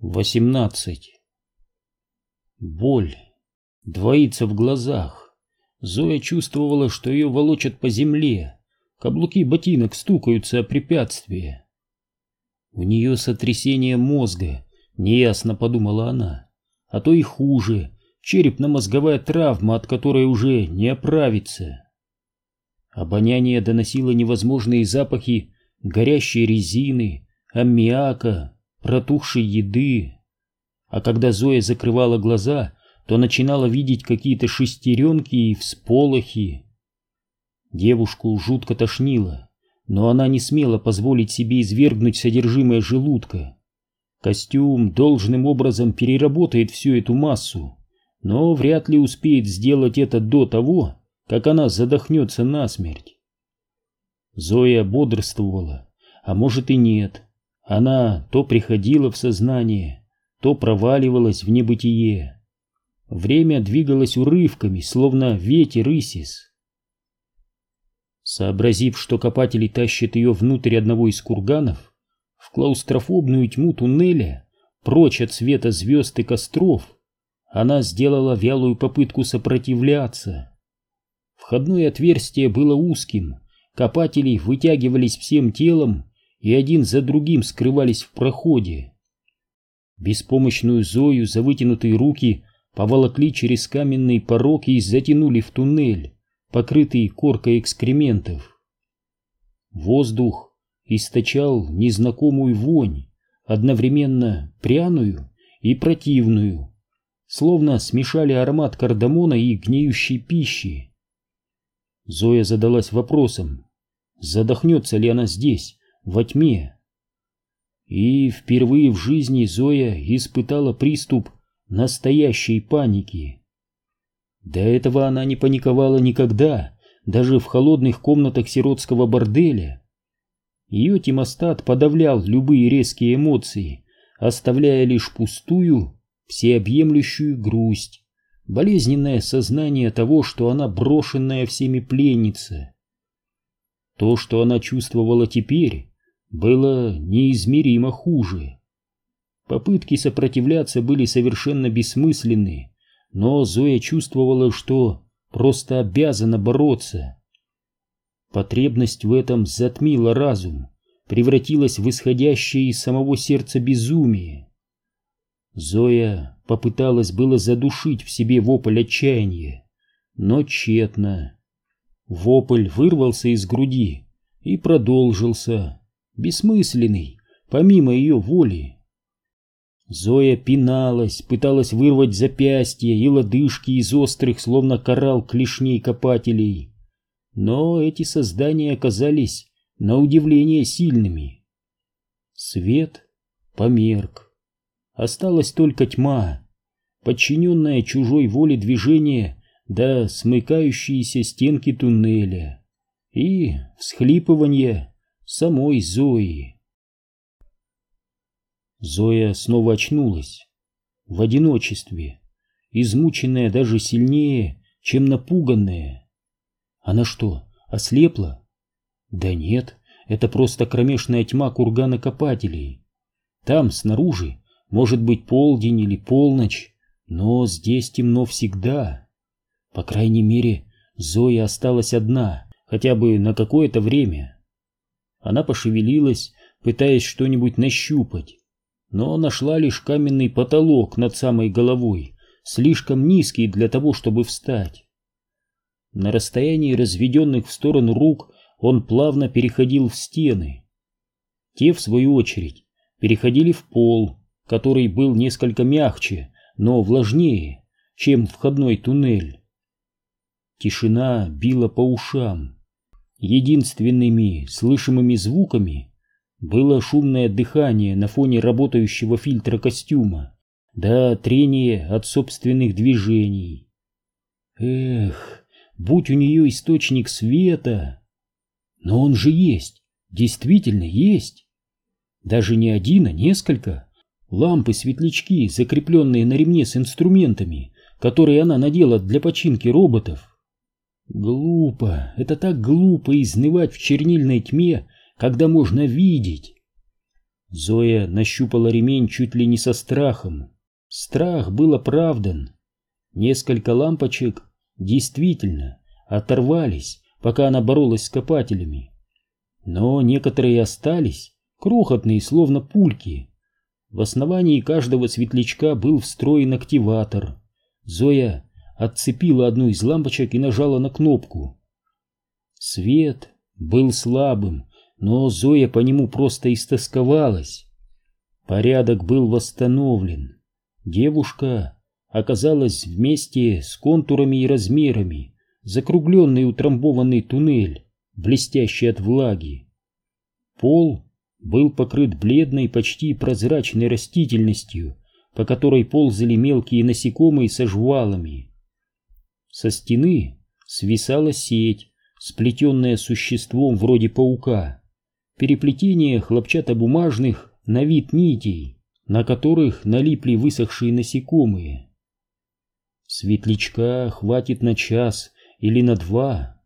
18. Боль двоится в глазах. Зоя чувствовала, что ее волочат по земле. Каблуки ботинок стукаются о препятствие. У нее сотрясение мозга, неясно подумала она. А то и хуже, черепно-мозговая травма, от которой уже не оправиться. Обоняние доносило невозможные запахи горящей резины, аммиака, протухшей еды. А когда Зоя закрывала глаза, то начинала видеть какие-то шестеренки и всполохи. Девушку жутко тошнило, но она не смела позволить себе извергнуть содержимое желудка. Костюм должным образом переработает всю эту массу, но вряд ли успеет сделать это до того, как она задохнется насмерть. Зоя бодрствовала, а может и нет. Она то приходила в сознание, то проваливалась в небытие. Время двигалось урывками, словно ветер Исис. Сообразив, что копатели тащат ее внутрь одного из курганов, в клаустрофобную тьму туннеля, прочь от света звезд и костров, она сделала вялую попытку сопротивляться. Входное отверстие было узким, копатели вытягивались всем телом и один за другим скрывались в проходе. Беспомощную Зою за вытянутые руки поволокли через каменный порог и затянули в туннель, покрытый коркой экскрементов. Воздух источал незнакомую вонь, одновременно пряную и противную, словно смешали аромат кардамона и гниющей пищи. Зоя задалась вопросом, задохнется ли она здесь, во тьме. И впервые в жизни Зоя испытала приступ настоящей паники. До этого она не паниковала никогда, даже в холодных комнатах сиротского борделя. Ее тимостат подавлял любые резкие эмоции, оставляя лишь пустую, всеобъемлющую грусть, болезненное сознание того, что она брошенная всеми пленница. То, что она чувствовала теперь, было неизмеримо хуже. Попытки сопротивляться были совершенно бессмысленны, но Зоя чувствовала, что просто обязана бороться. Потребность в этом затмила разум, превратилась в исходящее из самого сердца безумие. Зоя попыталась было задушить в себе вопль отчаяния, но тщетно. Вопль вырвался из груди и продолжился, бессмысленный, помимо ее воли. Зоя пиналась, пыталась вырвать запястья и лодыжки из острых, словно коралл клешней копателей. Но эти создания оказались на удивление сильными. Свет померк. Осталась только тьма, подчиненная чужой воле движения до смыкающиеся стенки туннеля и всхлипывание самой Зои. Зоя снова очнулась. В одиночестве, измученная даже сильнее, чем напуганная. Она что, ослепла? Да нет, это просто кромешная тьма кургана копателей. Там, снаружи, может быть полдень или полночь, но здесь темно всегда. По крайней мере, Зоя осталась одна, хотя бы на какое-то время. Она пошевелилась, пытаясь что-нибудь нащупать, но нашла лишь каменный потолок над самой головой, слишком низкий для того, чтобы встать. На расстоянии разведенных в сторону рук он плавно переходил в стены. Те, в свою очередь, переходили в пол, который был несколько мягче, но влажнее, чем входной туннель. Тишина била по ушам. Единственными слышимыми звуками было шумное дыхание на фоне работающего фильтра костюма, да трение от собственных движений. Эх, будь у нее источник света! Но он же есть, действительно есть. Даже не один, а несколько. Лампы-светлячки, закрепленные на ремне с инструментами, которые она надела для починки роботов. Глупо, это так глупо изнывать в чернильной тьме, когда можно видеть. Зоя нащупала ремень чуть ли не со страхом. Страх был оправдан. Несколько лампочек действительно оторвались, пока она боролась с копателями. Но некоторые остались, крохотные, словно пульки. В основании каждого светлячка был встроен активатор. Зоя отцепила одну из лампочек и нажала на кнопку. Свет был слабым, но Зоя по нему просто истосковалась. Порядок был восстановлен. Девушка оказалась вместе с контурами и размерами, закругленный утрамбованный туннель, блестящий от влаги. Пол был покрыт бледной, почти прозрачной растительностью, по которой ползали мелкие насекомые со жвалами. Со стены свисала сеть, сплетенная существом вроде паука, переплетение хлопчатобумажных на вид нитей, на которых налипли высохшие насекомые. Светлячка хватит на час или на два.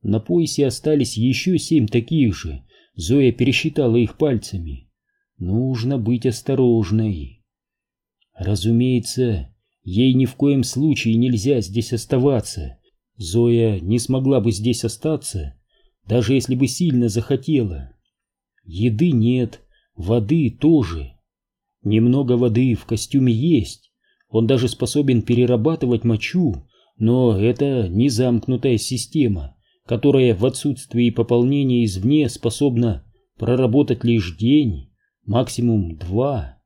На поясе остались еще семь таких же. Зоя пересчитала их пальцами. Нужно быть осторожной. Разумеется, ей ни в коем случае нельзя здесь оставаться. Зоя не смогла бы здесь остаться, даже если бы сильно захотела. Еды нет, воды тоже. Немного воды в костюме есть. Он даже способен перерабатывать мочу, но это не замкнутая система, которая в отсутствии пополнения извне способна проработать лишь день, максимум два.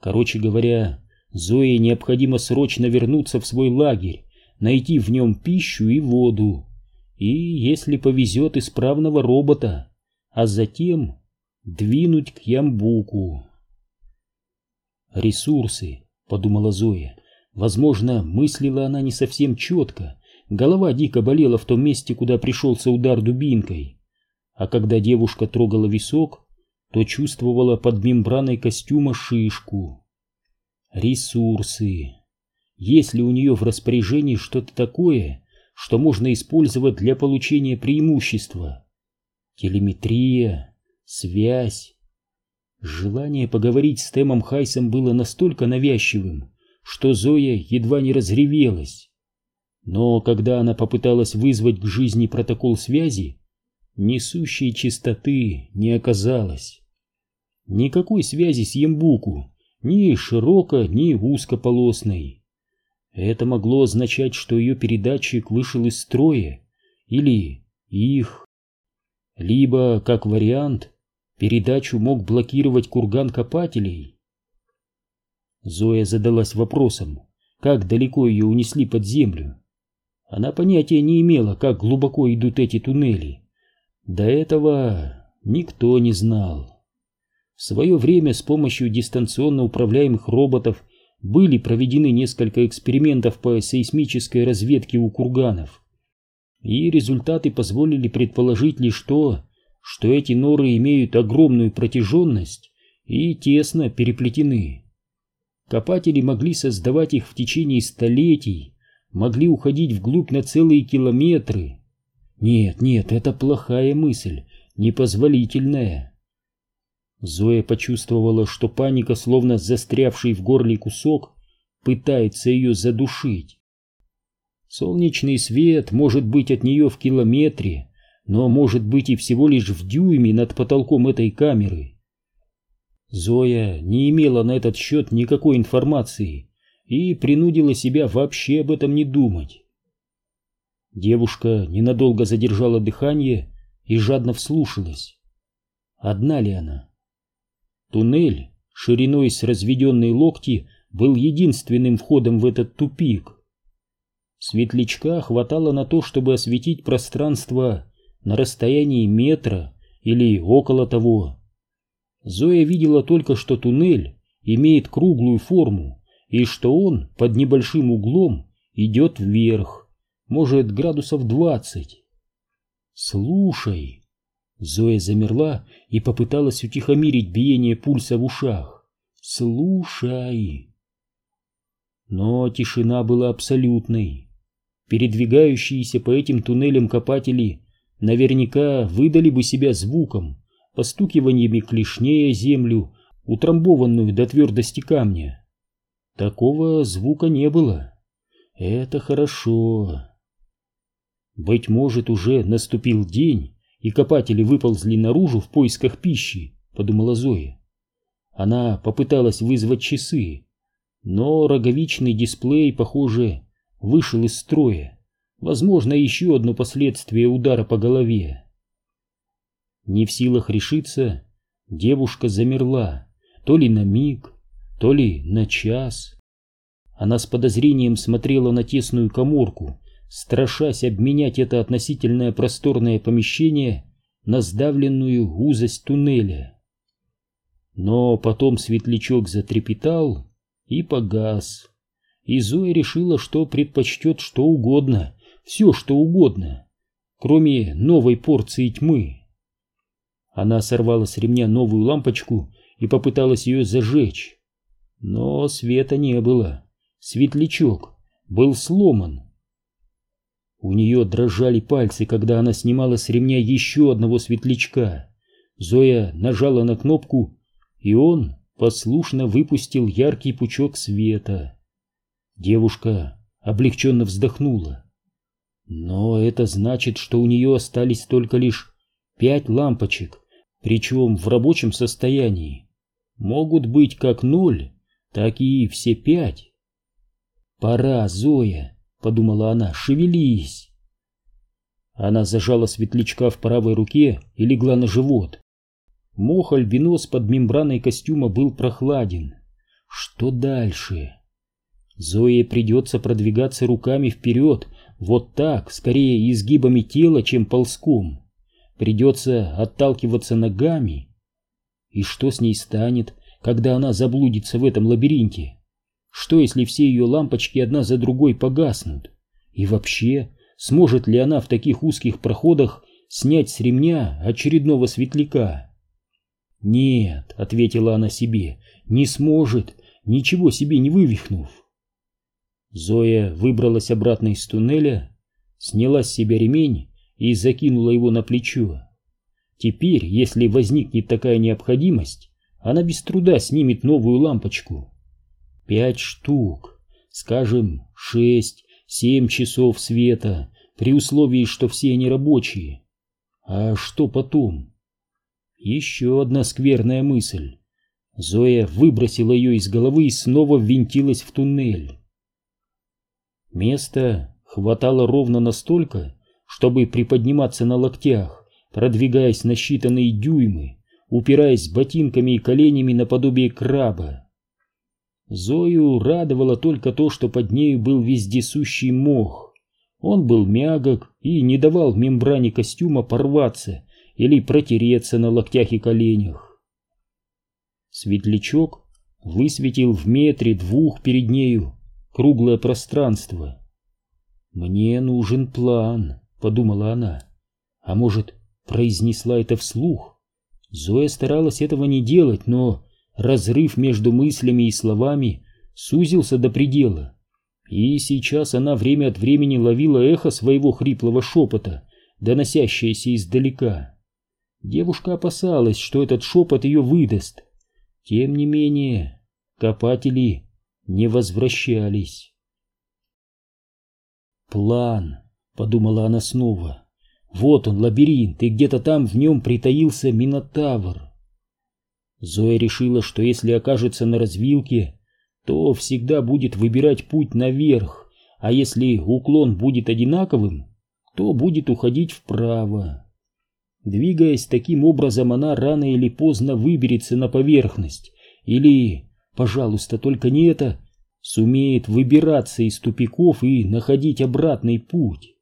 Короче говоря, Зое необходимо срочно вернуться в свой лагерь, найти в нем пищу и воду, и, если повезет, исправного робота, а затем двинуть к Ямбуку. «Ресурсы», — подумала Зоя. Возможно, мыслила она не совсем четко, голова дико болела в том месте, куда пришелся удар дубинкой. А когда девушка трогала висок, то чувствовала под мембраной костюма шишку. Ресурсы. Есть ли у нее в распоряжении что-то такое, что можно использовать для получения преимущества? Телеметрия, связь. Желание поговорить с Тэмом Хайсом было настолько навязчивым, что Зоя едва не разревелась. Но когда она попыталась вызвать к жизни протокол связи, несущей чистоты не оказалось. Никакой связи с Ямбуку, ни широко, ни узкополосной. Это могло означать, что ее передатчик вышел из строя, или их. Либо, как вариант, передачу мог блокировать курган копателей. Зоя задалась вопросом, как далеко ее унесли под землю. Она понятия не имела, как глубоко идут эти туннели. До этого никто не знал. В свое время с помощью дистанционно управляемых роботов были проведены несколько экспериментов по сейсмической разведке у курганов, и результаты позволили предположить лишь то, что эти норы имеют огромную протяженность и тесно переплетены. Копатели могли создавать их в течение столетий, могли уходить вглубь на целые километры. Нет, нет, это плохая мысль, непозволительная. Зоя почувствовала, что паника, словно застрявший в горле кусок, пытается ее задушить. Солнечный свет может быть от нее в километре, но может быть и всего лишь в дюйме над потолком этой камеры. Зоя не имела на этот счет никакой информации и принудила себя вообще об этом не думать. Девушка ненадолго задержала дыхание и жадно вслушалась. Одна ли она? Туннель шириной с разведенные локти был единственным входом в этот тупик. Светлячка хватало на то, чтобы осветить пространство на расстоянии метра или около того. Зоя видела только, что туннель имеет круглую форму и что он под небольшим углом идет вверх, может, градусов двадцать. «Слушай», Зоя замерла и попыталась утихомирить биение пульса в ушах. «Слушай!» Но тишина была абсолютной. Передвигающиеся по этим туннелям копатели наверняка выдали бы себя звуком, постукиваниями клешней о землю, утрамбованную до твердости камня. Такого звука не было. Это хорошо. Быть может, уже наступил день, и копатели выползли наружу в поисках пищи, подумала Зоя. Она попыталась вызвать часы, но роговичный дисплей, похоже, вышел из строя. Возможно, еще одно последствие удара по голове. Не в силах решиться, девушка замерла, то ли на миг, то ли на час. Она с подозрением смотрела на тесную коморку, страшась обменять это относительное просторное помещение на сдавленную узость туннеля. Но потом светлячок затрепетал и погас, и Зоя решила, что предпочтет что угодно, все что угодно, кроме новой порции тьмы. Она сорвала с ремня новую лампочку и попыталась ее зажечь, но света не было, светлячок был сломан. У нее дрожали пальцы, когда она снимала с ремня еще одного светлячка. Зоя нажала на кнопку, и он послушно выпустил яркий пучок света. Девушка облегченно вздохнула. Но это значит, что у нее остались только лишь пять лампочек, причем в рабочем состоянии. Могут быть как ноль, так и все пять. «Пора, Зоя!» — подумала она, — «шевелись!» Она зажала светлячка в правой руке и легла на живот. Мох альбинос под мембраной костюма был прохладен. Что дальше? Зое придется продвигаться руками вперед, вот так, скорее изгибами тела, чем ползком. Придется отталкиваться ногами. И что с ней станет, когда она заблудится в этом лабиринте? Что, если все ее лампочки одна за другой погаснут? И вообще, сможет ли она в таких узких проходах снять с ремня очередного светляка? «Нет», — ответила она себе, — «не сможет, ничего себе не вывихнув». Зоя выбралась обратно из туннеля, сняла с себя ремень и закинула его на плечо. Теперь, если возникнет такая необходимость, она без труда снимет новую лампочку. Пять штук, скажем, шесть, семь часов света, при условии, что все они рабочие. А что потом? Еще одна скверная мысль. Зоя выбросила ее из головы и снова ввинтилась в туннель. Места хватало ровно настолько, чтобы приподниматься на локтях, продвигаясь на считанные дюймы, упираясь ботинками и коленями наподобие краба. Зою радовало только то, что под нею был вездесущий мох. Он был мягок и не давал мембране костюма порваться или протереться на локтях и коленях. Светлячок высветил в метре двух перед нею круглое пространство. «Мне нужен план», — подумала она. «А может, произнесла это вслух?» Зоя старалась этого не делать, но разрыв между мыслями и словами сузился до предела. И сейчас она время от времени ловила эхо своего хриплого шепота, доносящееся издалека. Девушка опасалась, что этот шепот ее выдаст. Тем не менее, копатели не возвращались. «План», — подумала она снова. «Вот он, лабиринт, и где-то там в нем притаился Минотавр». Зоя решила, что если окажется на развилке, то всегда будет выбирать путь наверх, а если уклон будет одинаковым, то будет уходить вправо. Двигаясь таким образом, она рано или поздно выберется на поверхность, или, пожалуйста, только не это, сумеет выбираться из тупиков и находить обратный путь.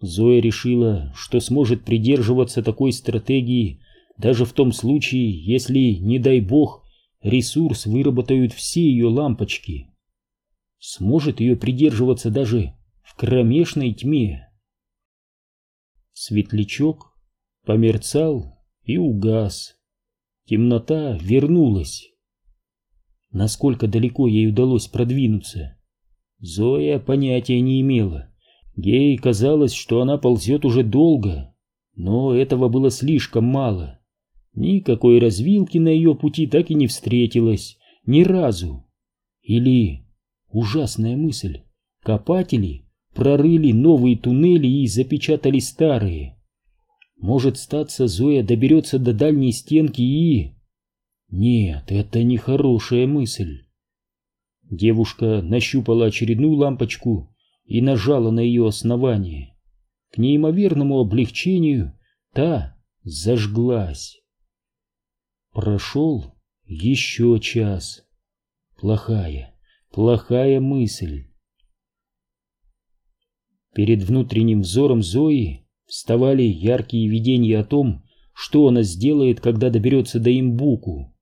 Зоя решила, что сможет придерживаться такой стратегии даже в том случае, если, не дай бог, ресурс выработают все ее лампочки. Сможет ее придерживаться даже в кромешной тьме. Светлячок померцал и угас. Темнота вернулась. Насколько далеко ей удалось продвинуться, Зоя понятия не имела. Ей казалось, что она ползет уже долго, но этого было слишком мало. Никакой развилки на ее пути так и не встретилось, ни разу. Или, ужасная мысль, копатели прорыли новые туннели и запечатали старые. Может, статься Зоя доберется до дальней стенки и... Нет, это не хорошая мысль. Девушка нащупала очередную лампочку и нажала на ее основание. К неимоверному облегчению та зажглась. Прошел еще час. Плохая, плохая мысль. Перед внутренним взором Зои вставали яркие видения о том, что она сделает, когда доберется до имбуку.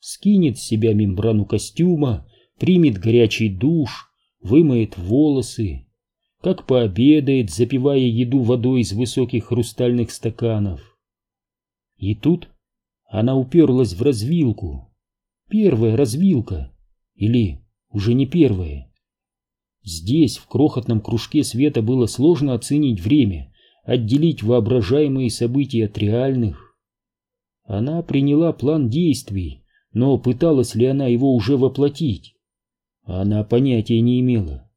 Скинет с себя мембрану костюма, примет горячий душ, вымоет волосы, как пообедает, запивая еду водой из высоких хрустальных стаканов. И тут она уперлась в развилку. Первая развилка. Или уже не первая. Здесь, в крохотном кружке света, было сложно оценить время, отделить воображаемые события от реальных. Она приняла план действий, но пыталась ли она его уже воплотить? Она понятия не имела.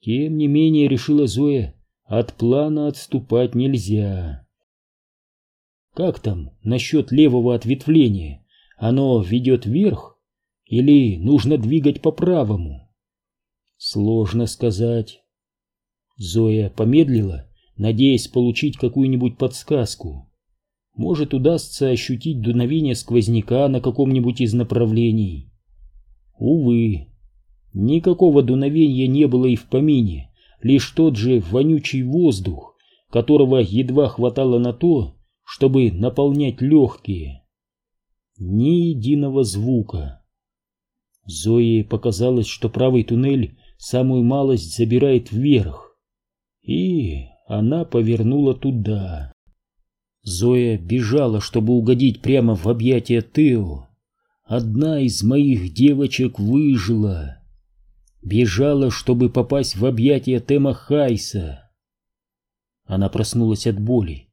Тем не менее, решила Зоя, от плана отступать нельзя. Как там насчет левого ответвления? Оно ведет вверх? Или нужно двигать по правому? Сложно сказать. Зоя помедлила, надеясь получить какую-нибудь подсказку. Может, удастся ощутить дуновение сквозняка на каком-нибудь из направлений. Увы, никакого дуновения не было и в помине, лишь тот же вонючий воздух, которого едва хватало на то, чтобы наполнять легкие. Ни единого звука. Зое показалось, что правый туннель самую малость забирает вверх. И она повернула туда. Зоя бежала, чтобы угодить прямо в объятия Тео. Одна из моих девочек выжила. Бежала, чтобы попасть в объятия Тема Хайса. Она проснулась от боли.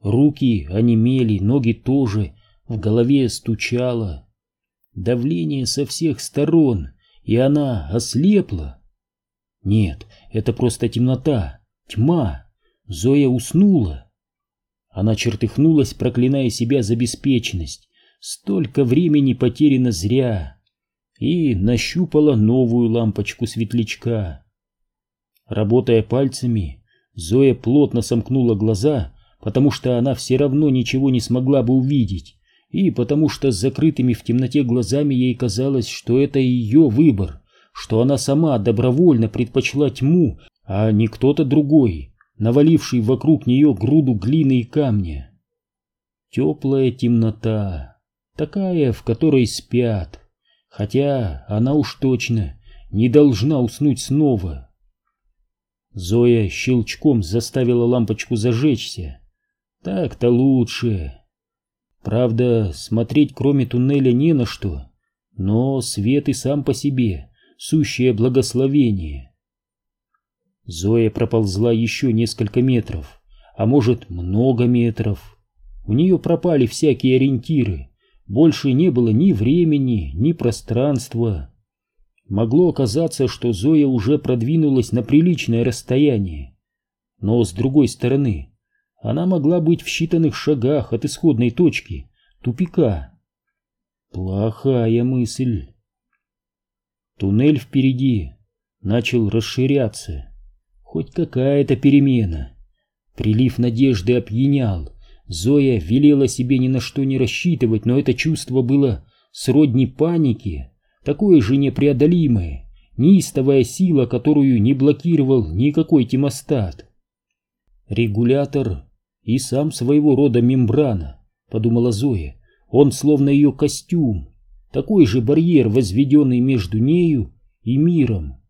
Руки онемели, ноги тоже, в голове стучало. Давление со всех сторон, и она ослепла. Нет, это просто темнота, тьма. Зоя уснула. Она чертыхнулась, проклиная себя за беспечность. Столько времени потеряно зря. И нащупала новую лампочку светлячка. Работая пальцами, Зоя плотно сомкнула глаза потому что она все равно ничего не смогла бы увидеть, и потому что с закрытыми в темноте глазами ей казалось, что это ее выбор, что она сама добровольно предпочла тьму, а не кто-то другой, наваливший вокруг нее груду глины и камня. Теплая темнота, такая, в которой спят, хотя она уж точно не должна уснуть снова. Зоя щелчком заставила лампочку зажечься, так-то лучше. Правда, смотреть кроме туннеля не на что, но свет и сам по себе сущее благословение. Зоя проползла еще несколько метров, а может много метров. У нее пропали всякие ориентиры, больше не было ни времени, ни пространства. Могло оказаться, что Зоя уже продвинулась на приличное расстояние. Но с другой стороны, она могла быть в считанных шагах от исходной точки, тупика. Плохая мысль. Туннель впереди начал расширяться. Хоть какая-то перемена. Прилив надежды опьянял. Зоя велела себе ни на что не рассчитывать, но это чувство было сродни панике, такое же непреодолимое, неистовая сила, которую не блокировал никакой темостат. Регулятор и сам своего рода мембрана, подумала Зоя. Он словно ее костюм, такой же барьер, возведенный между нею и миром,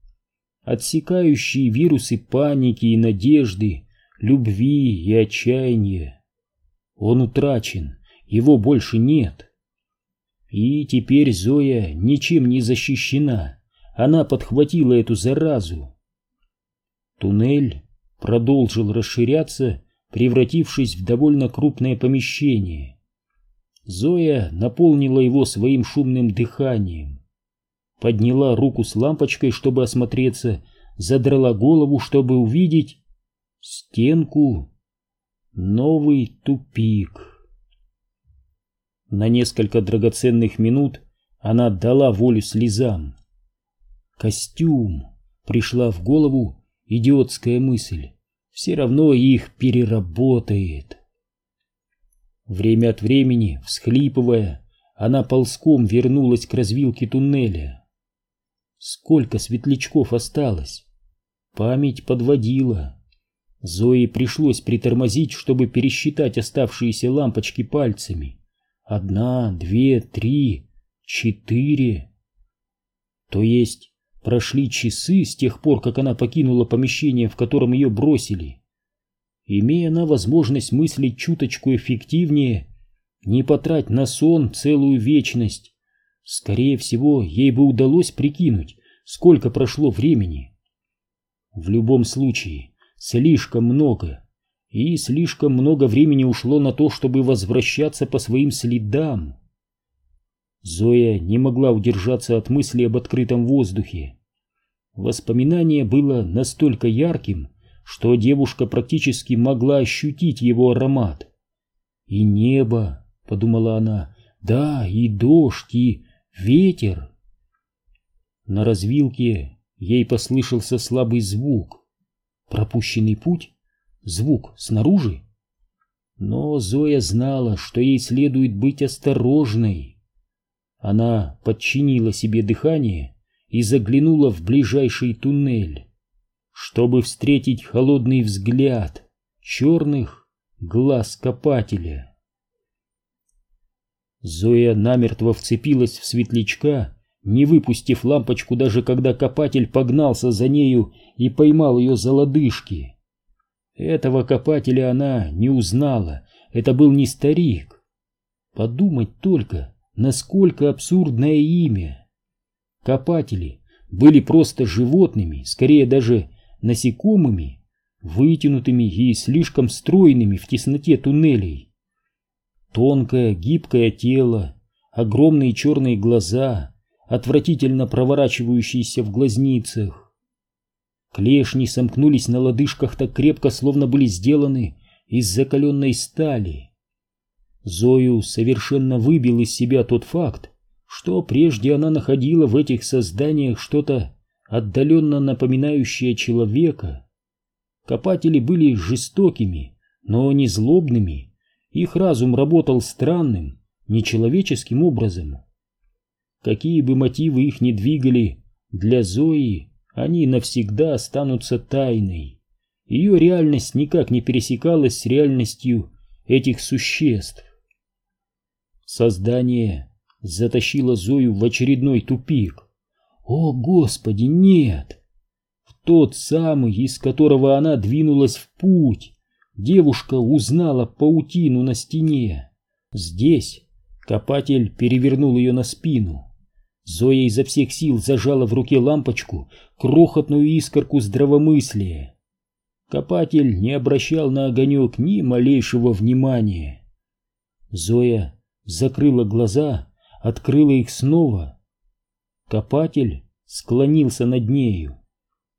отсекающий вирусы паники и надежды, любви и отчаяния. Он утрачен, его больше нет. И теперь Зоя ничем не защищена, она подхватила эту заразу. Туннель продолжил расширяться, превратившись в довольно крупное помещение. Зоя наполнила его своим шумным дыханием. Подняла руку с лампочкой, чтобы осмотреться, задрала голову, чтобы увидеть стенку. Новый тупик. На несколько драгоценных минут она дала волю слезам. Костюм. Пришла в голову идиотская мысль. Все равно их переработает. Время от времени, всхлипывая, она ползком вернулась к развилке туннеля. Сколько светлячков осталось? Память подводила. Зое пришлось притормозить, чтобы пересчитать оставшиеся лампочки пальцами. Одна, две, три, четыре. То есть прошли часы с тех пор, как она покинула помещение, в котором ее бросили. Имея она возможность мыслить чуточку эффективнее, не потрать на сон целую вечность, скорее всего, ей бы удалось прикинуть, сколько прошло времени. В любом случае, слишком много, и слишком много времени ушло на то, чтобы возвращаться по своим следам. Зоя не могла удержаться от мысли об открытом воздухе. Воспоминание было настолько ярким, что девушка практически могла ощутить его аромат. «И небо», — подумала она, — «да, и дождь, и ветер». На развилке ей послышался слабый звук. Пропущенный путь? Звук снаружи? Но Зоя знала, что ей следует быть осторожной. Она подчинила себе дыхание и заглянула в ближайший туннель, чтобы встретить холодный взгляд черных глаз копателя. Зоя намертво вцепилась в светлячка, не выпустив лампочку даже когда копатель погнался за нею и поймал ее за лодыжки. Этого копателя она не узнала, это был не старик. Подумать только, насколько абсурдное имя. Копатели были просто животными, скорее даже насекомыми, вытянутыми и слишком стройными в тесноте туннелей. Тонкое, гибкое тело, огромные черные глаза, отвратительно проворачивающиеся в глазницах, Клешни сомкнулись на лодыжках так крепко, словно были сделаны из закаленной стали. Зою совершенно выбил из себя тот факт, что прежде она находила в этих созданиях что-то отдаленно напоминающее человека. Копатели были жестокими, но не злобными, их разум работал странным, нечеловеческим образом. Какие бы мотивы их ни двигали, для Зои они навсегда останутся тайной. Ее реальность никак не пересекалась с реальностью этих существ. Создание затащило Зою в очередной тупик. О, Господи, нет! В тот самый, из которого она двинулась в путь, девушка узнала паутину на стене. Здесь копатель перевернул ее на спину. Зоя изо всех сил зажала в руке лампочку, крохотную искорку здравомыслия. Копатель не обращал на огонек ни малейшего внимания. Зоя закрыла глаза, открыла их снова. Копатель склонился над нею.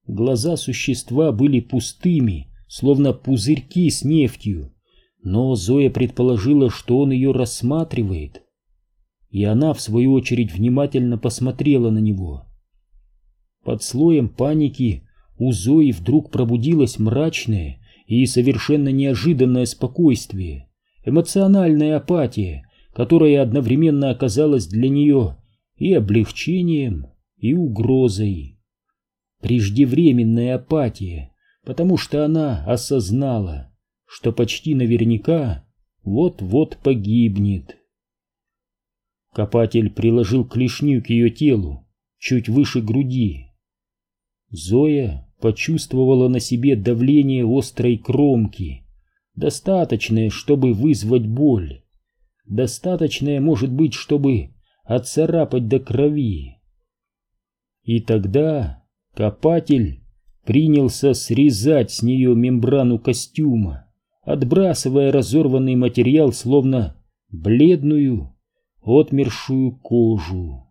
Глаза существа были пустыми, словно пузырьки с нефтью, но Зоя предположила, что он ее рассматривает и она, в свою очередь, внимательно посмотрела на него. Под слоем паники у Зои вдруг пробудилось мрачное и совершенно неожиданное спокойствие, эмоциональная апатия, которая одновременно оказалась для нее и облегчением, и угрозой. Преждевременная апатия, потому что она осознала, что почти наверняка вот-вот погибнет. Копатель приложил клешню к ее телу, чуть выше груди. Зоя почувствовала на себе давление острой кромки, достаточное, чтобы вызвать боль, достаточное, может быть, чтобы отцарапать до крови. И тогда копатель принялся срезать с нее мембрану костюма, отбрасывая разорванный материал, словно бледную, отмершую кожу.